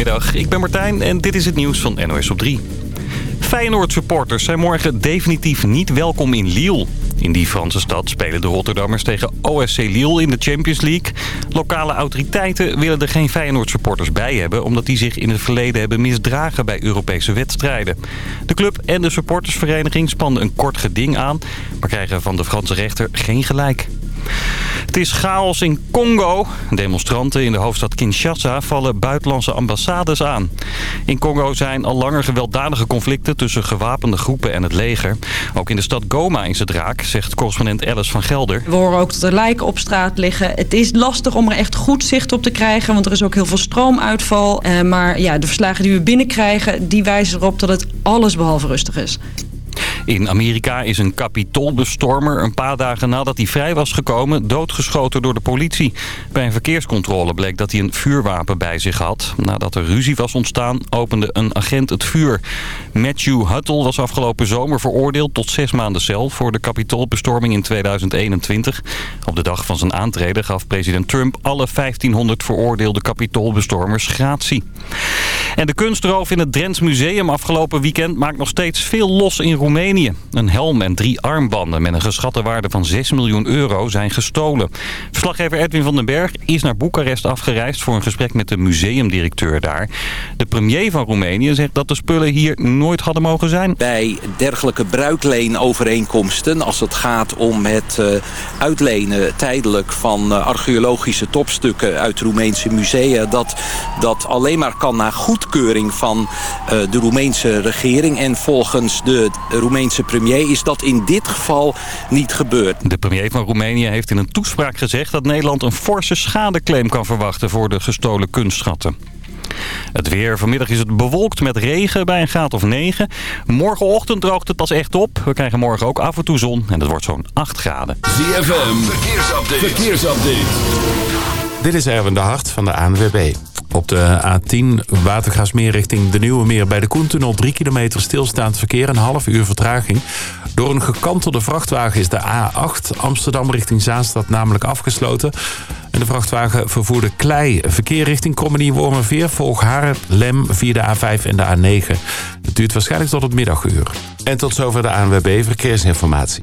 Goedemiddag, ik ben Martijn en dit is het nieuws van NOS op 3. Feyenoord-supporters zijn morgen definitief niet welkom in Lille. In die Franse stad spelen de Rotterdammers tegen OSC Lille in de Champions League. Lokale autoriteiten willen er geen Feyenoord-supporters bij hebben... omdat die zich in het verleden hebben misdragen bij Europese wedstrijden. De club en de supportersvereniging spannen een kort geding aan... maar krijgen van de Franse rechter geen gelijk. Het is chaos in Congo. Demonstranten in de hoofdstad Kinshasa vallen buitenlandse ambassades aan. In Congo zijn al langer gewelddadige conflicten tussen gewapende groepen en het leger. Ook in de stad Goma is het raak, zegt correspondent Alice van Gelder. We horen ook dat er lijken op straat liggen. Het is lastig om er echt goed zicht op te krijgen, want er is ook heel veel stroomuitval. Eh, maar ja, de verslagen die we binnenkrijgen, die wijzen erop dat het alles behalve rustig is. In Amerika is een kapitoolbestormer een paar dagen nadat hij vrij was gekomen doodgeschoten door de politie. Bij een verkeerscontrole bleek dat hij een vuurwapen bij zich had. Nadat er ruzie was ontstaan opende een agent het vuur. Matthew Huttle was afgelopen zomer veroordeeld tot zes maanden cel voor de kapitoolbestorming in 2021. Op de dag van zijn aantreden gaf president Trump alle 1500 veroordeelde kapitoolbestormers gratie. En de kunstroof in het Drents Museum afgelopen weekend maakt nog steeds veel los in Roemenië. Een helm en drie armbanden met een geschatte waarde van 6 miljoen euro zijn gestolen. Verslaggever Edwin van den Berg is naar Boekarest afgereisd voor een gesprek met de museumdirecteur daar. De premier van Roemenië zegt dat de spullen hier nooit hadden mogen zijn. Bij dergelijke bruikleenovereenkomsten, als het gaat om het uh, uitlenen tijdelijk van uh, archeologische topstukken uit Roemeense musea, dat dat alleen maar kan na goedkeuring van uh, de Roemeense regering en volgens de Roemeense premier is dat in dit geval niet gebeurd. De premier van Roemenië heeft in een toespraak gezegd dat Nederland een forse schadeclaim kan verwachten voor de gestolen kunstschatten. Het weer. Vanmiddag is het bewolkt met regen bij een graad of 9. Morgenochtend droogt het pas echt op. We krijgen morgen ook af en toe zon en het wordt zo'n 8 graden. ZFM. Verkeersupdate. Verkeersupdate. Dit is Erwin de Hart van de ANWB. Op de A10 Watergasmeer richting de Nieuwe Meer bij de Koentunnel 3 kilometer stilstaand verkeer, een half uur vertraging. Door een gekantelde vrachtwagen is de A8 Amsterdam richting Zaanstad namelijk afgesloten. En de vrachtwagen vervoerde klei. Verkeer richting Krommenie Wormerveer volg Haren, Lem via de A5 en de A9. Het duurt waarschijnlijk tot het middaguur. En tot zover de ANWB Verkeersinformatie.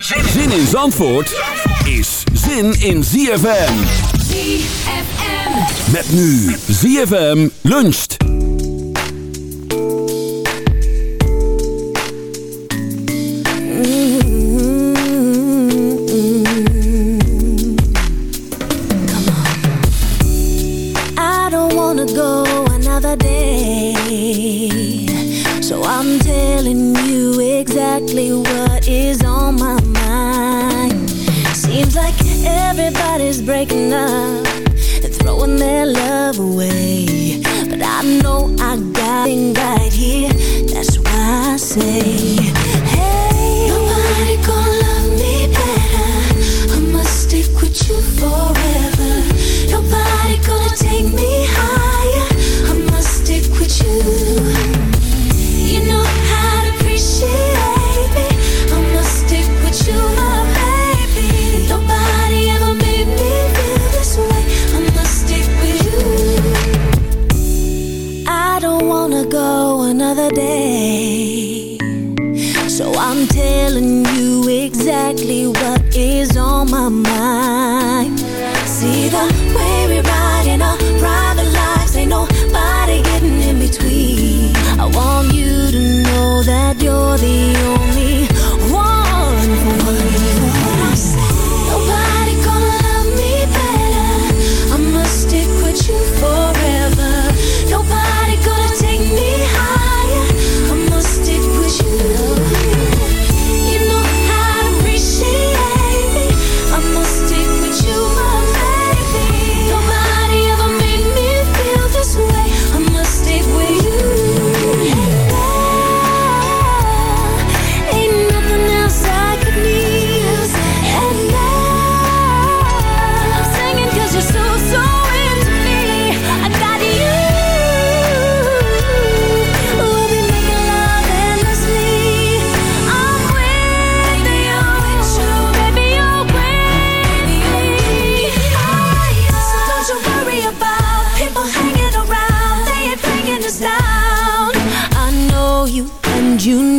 Zin in Zandvoort is zin in ZFM. ZFM. Met nu ZFM luncht. I don't wanna go another day. So I'm telling you exactly what everybody's breaking up and throwing their love away. But I know I got it right here. That's why I say,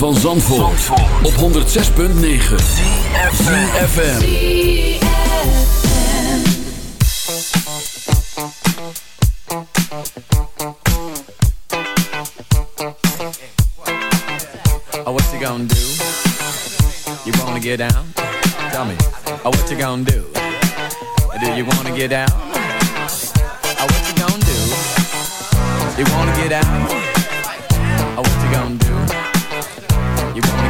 Van Zandvoort, op 106.9 CFFM Oh, what you gonna do? You wanna get down? Tell me. Oh, what you gonna do? Do you wanna get down? Oh, what you gonna do? You wanna get down?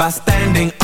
By standing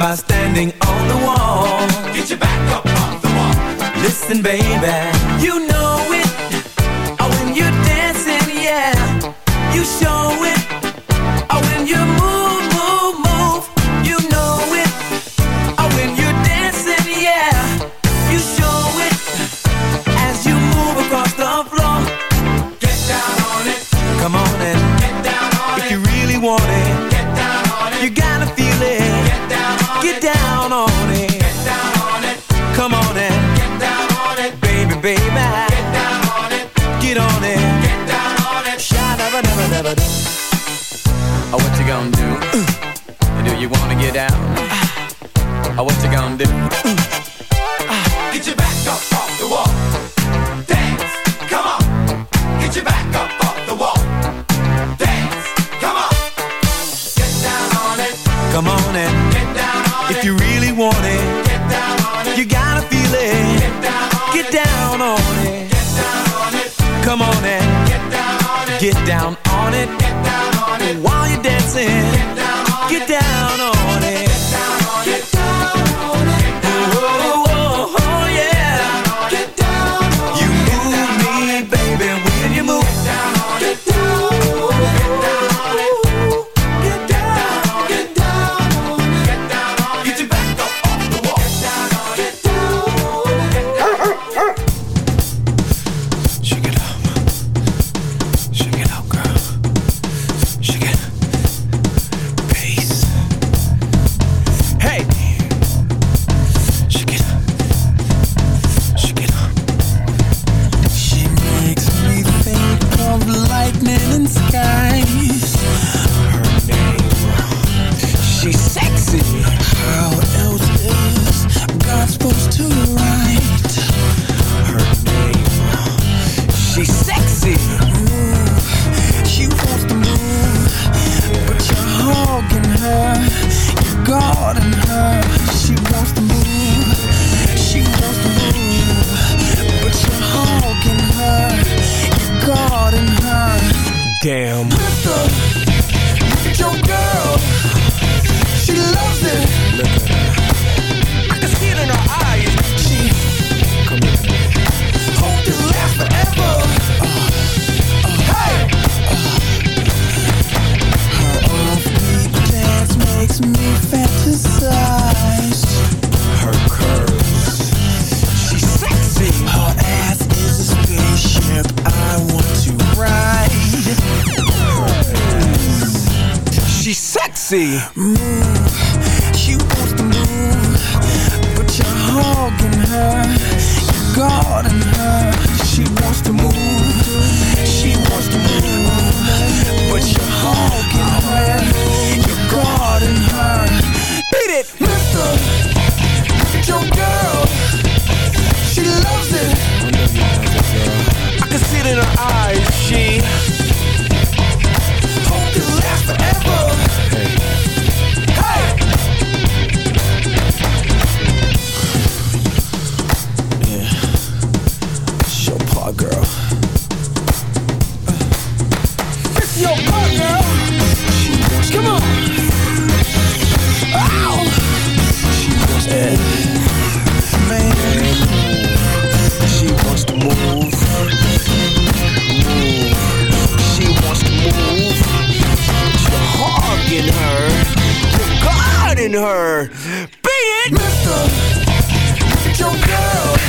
By standing on the wall. Get your back up off the wall. Listen, baby. You know you wanna get down? oh, what you gonna do? Get your back up off the wall. Dance, come on. Get your back up off the wall. Dance, come on. Get down on it. Come on and get down on if it. If you really want it, get down on it. You gotta feel it. Get down on get it. Down on it. Get down on it. Come on and get down on it. Get down her. Beat it! Mister, your girl.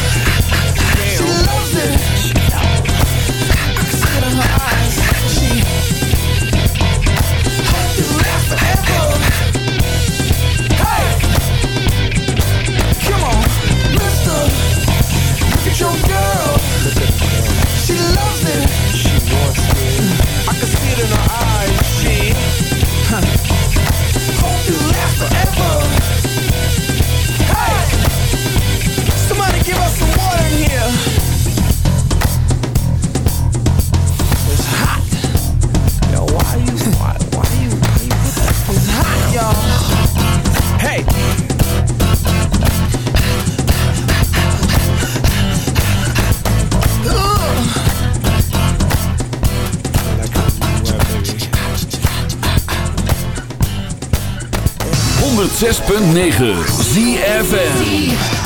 106.9 ZFN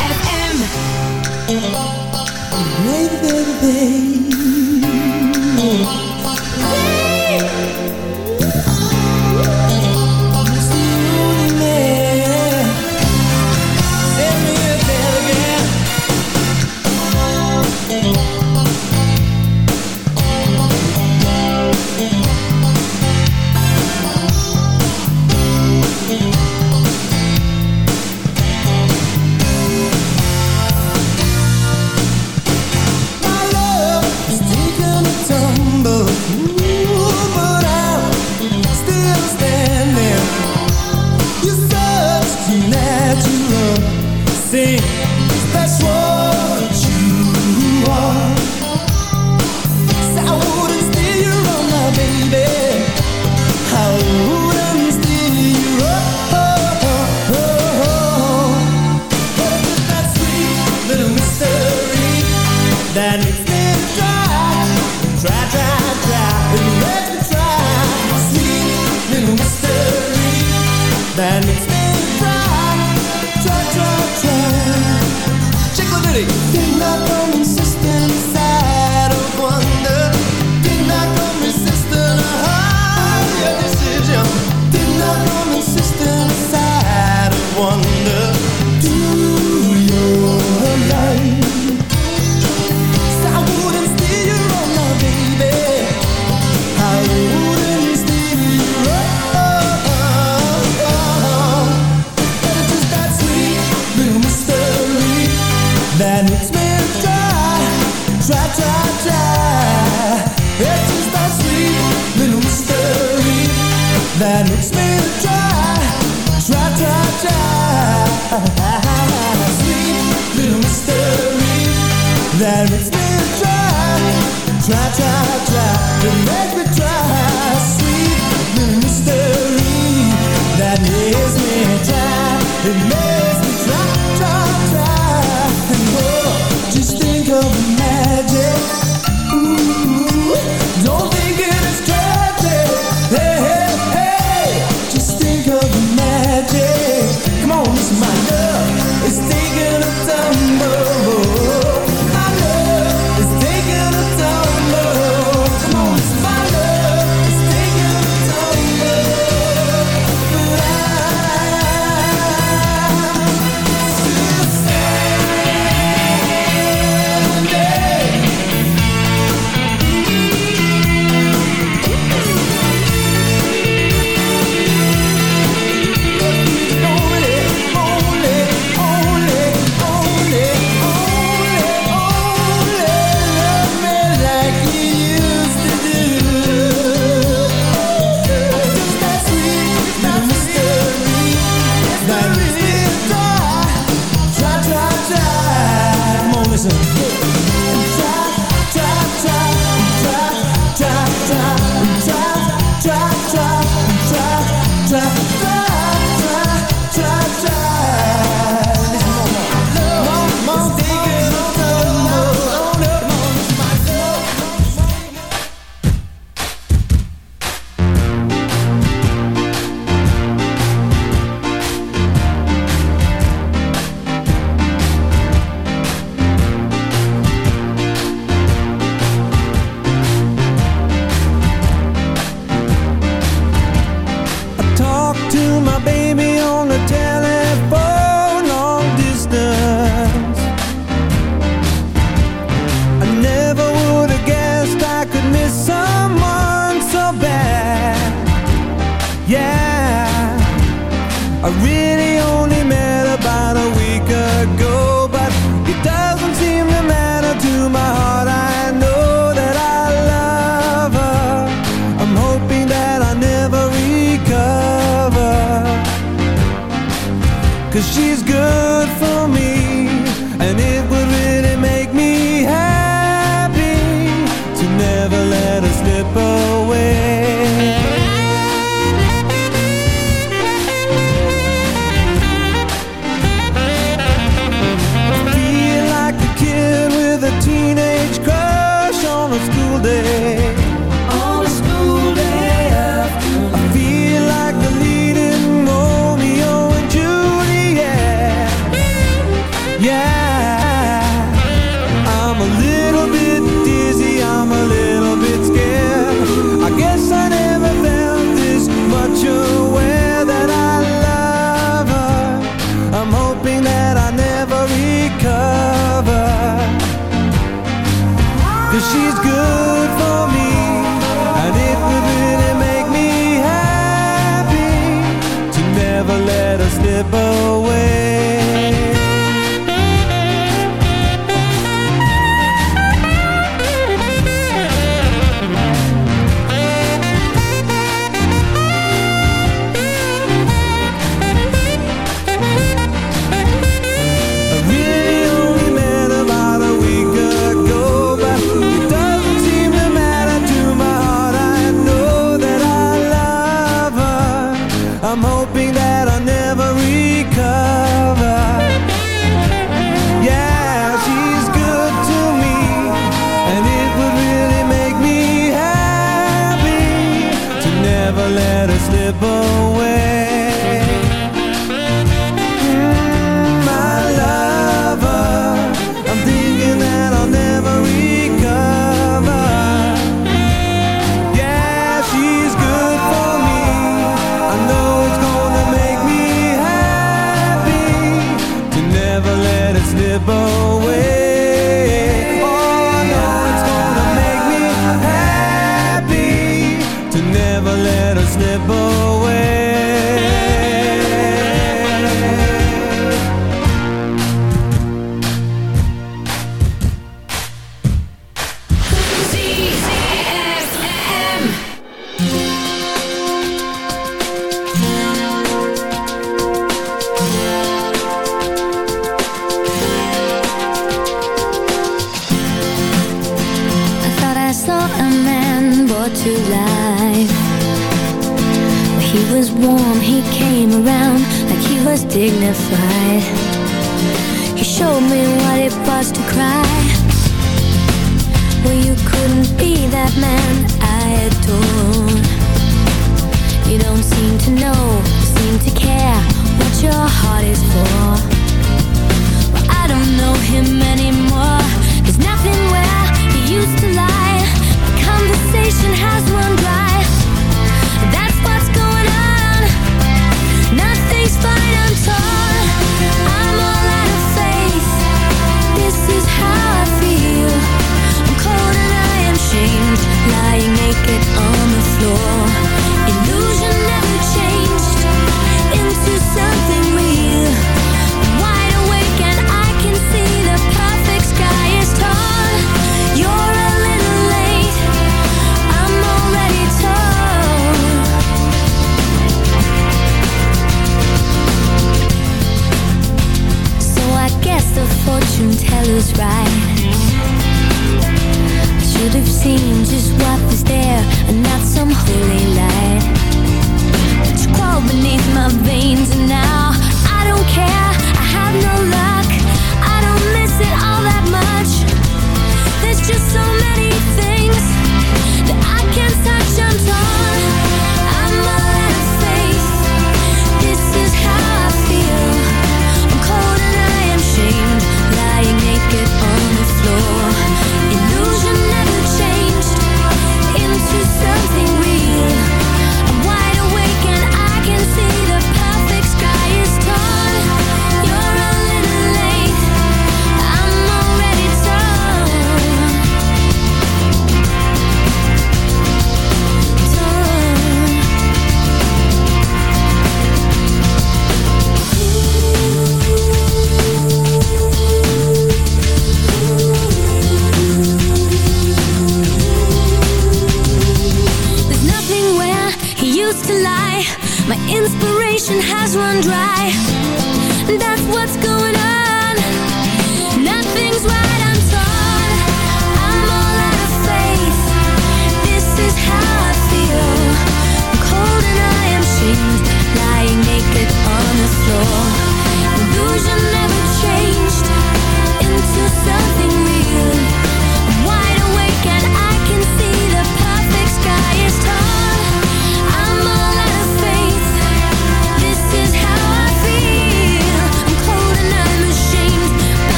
Cause she.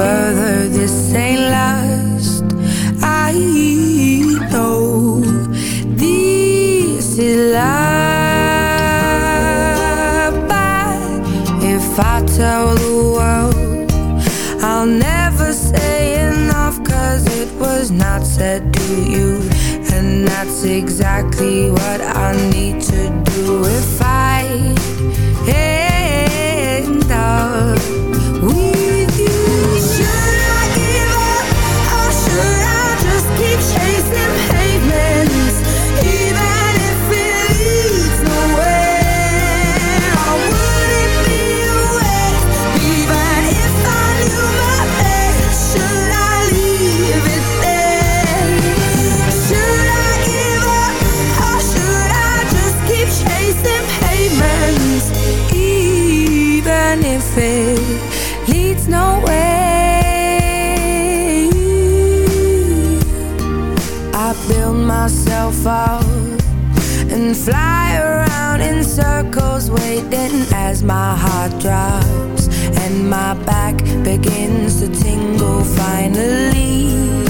further There's no way. I build myself up and fly around in circles waiting as my heart drops and my back begins to tingle finally.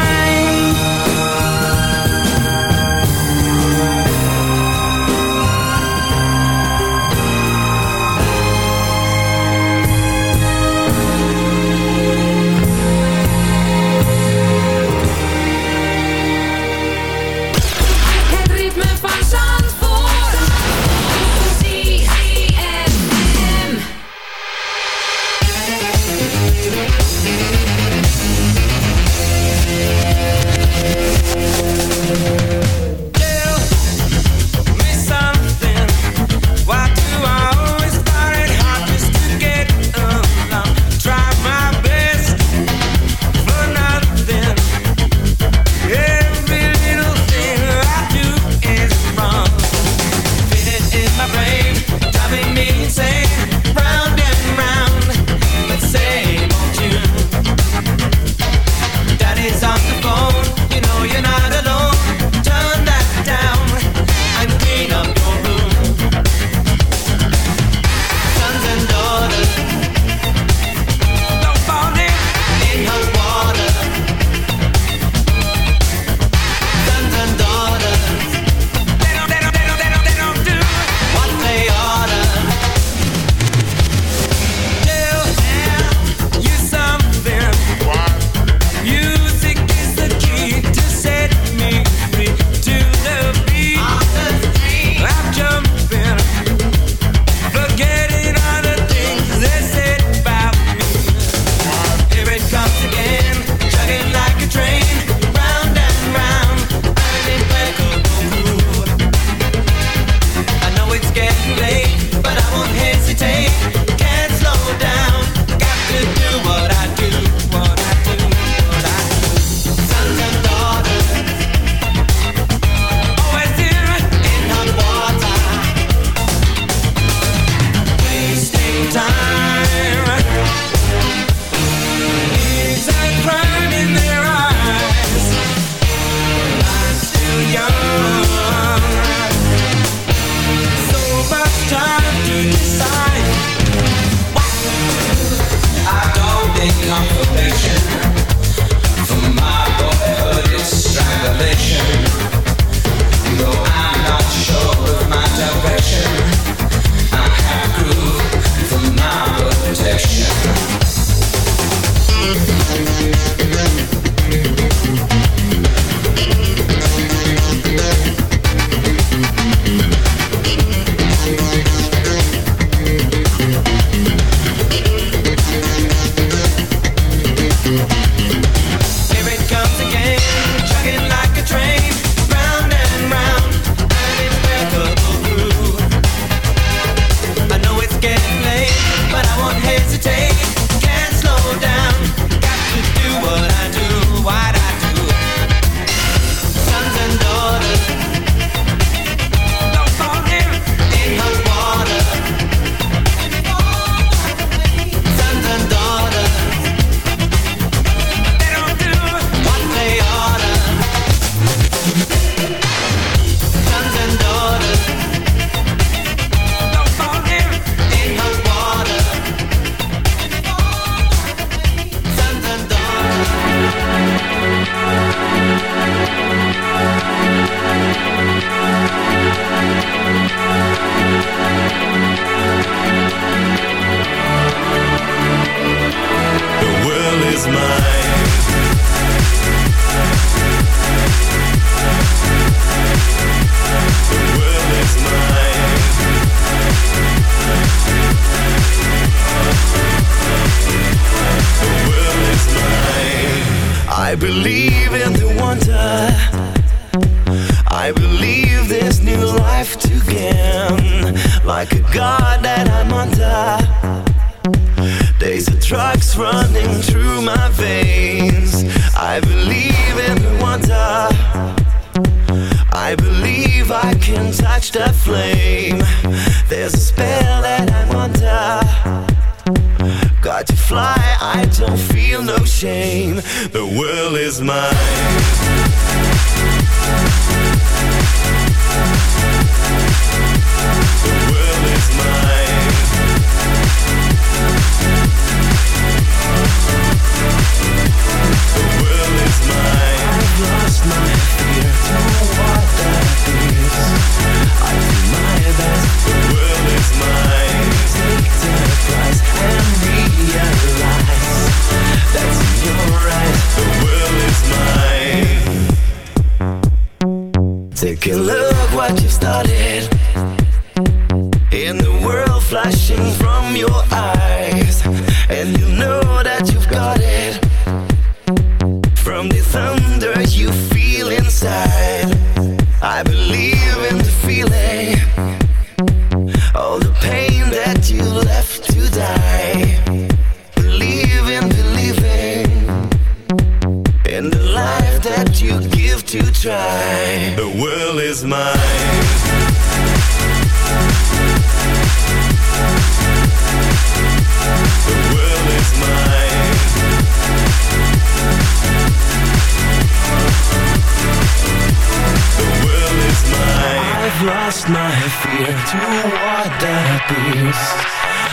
I fear to what that appears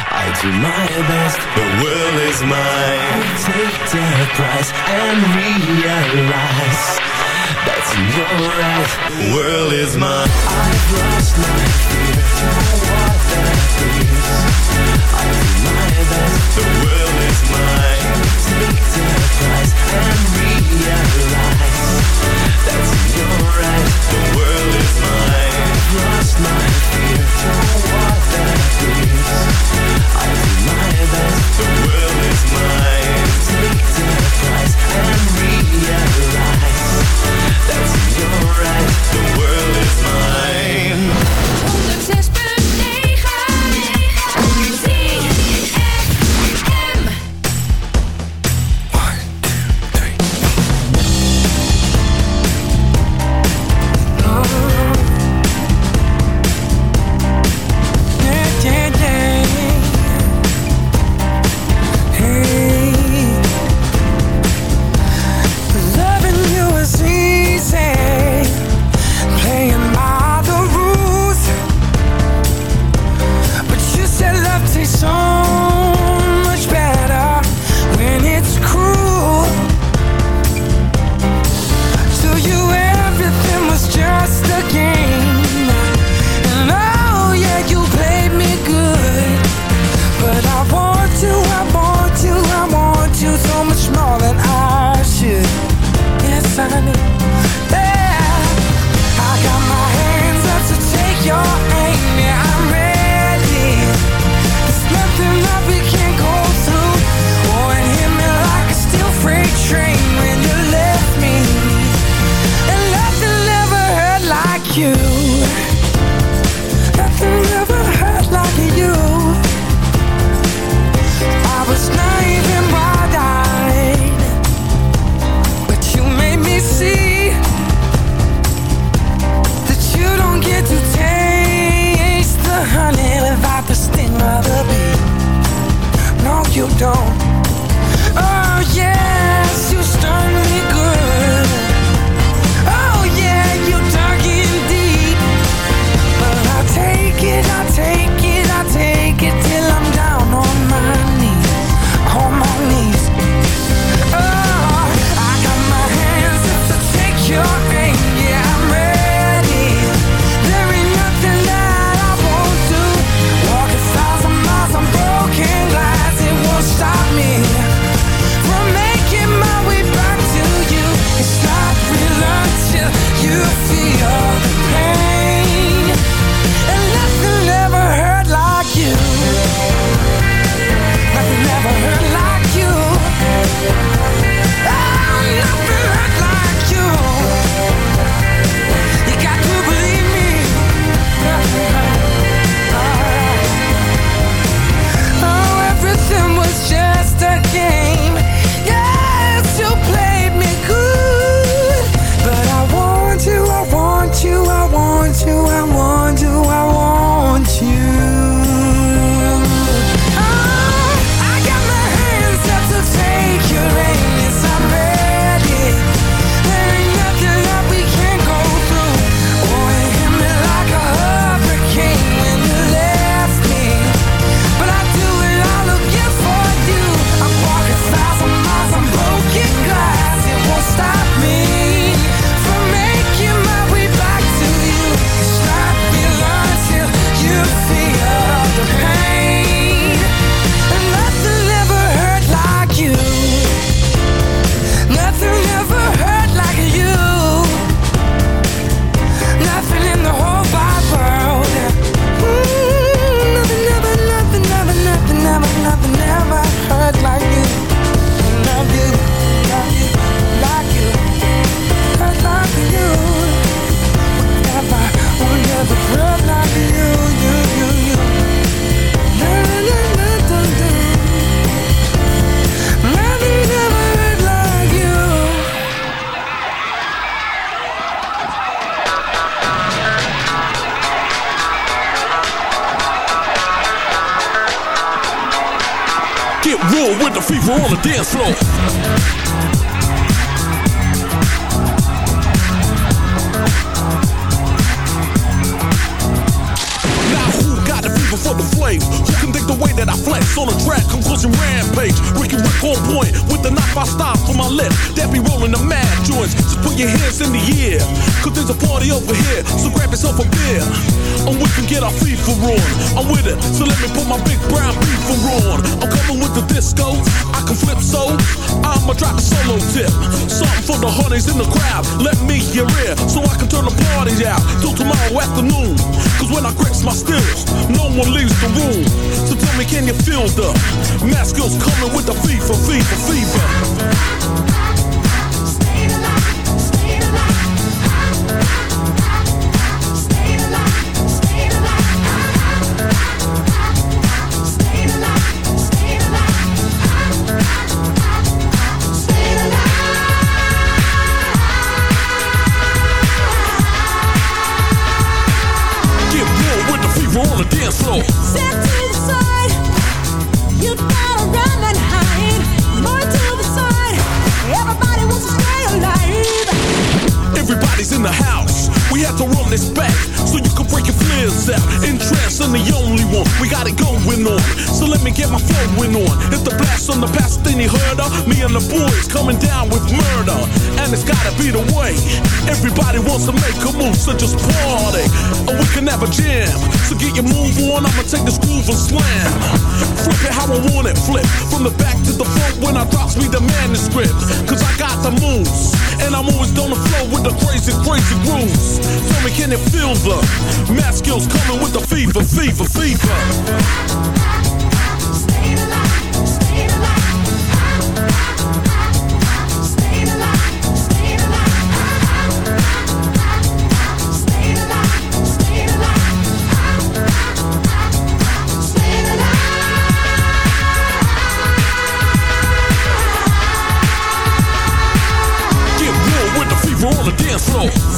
I do my best, the world is mine. I take the price and realize That's your eyes, the world is mine. I've lost my fear to what that appears I do my best, the world is mine. Take the price and realize That's your eyes, the world is mine my in the crowd. Let me your ear so I can turn the party out till tomorrow afternoon. Cause when I grips my stills, no one leaves the room. So tell me, can you feel the mask skills coming with the fever, fever, fever? back so you can break your flares out. Interest, in the only one. We got it going on. So let me get my flowing on. If the blast on the past, then you heard of me and the boys coming down with murder. And it's gotta be the way. Everybody wants to make a move, so just party. And we can have a jam. So get your move on. I'ma take this groove and slam. Flip it how I want it. Flip from the back the funk when I drops me the manuscript. Cause I got the moves. And I'm always on the flow with the crazy, crazy grooves. Tell me, can it feel the math skills coming with the fever, fever, fever? Soul.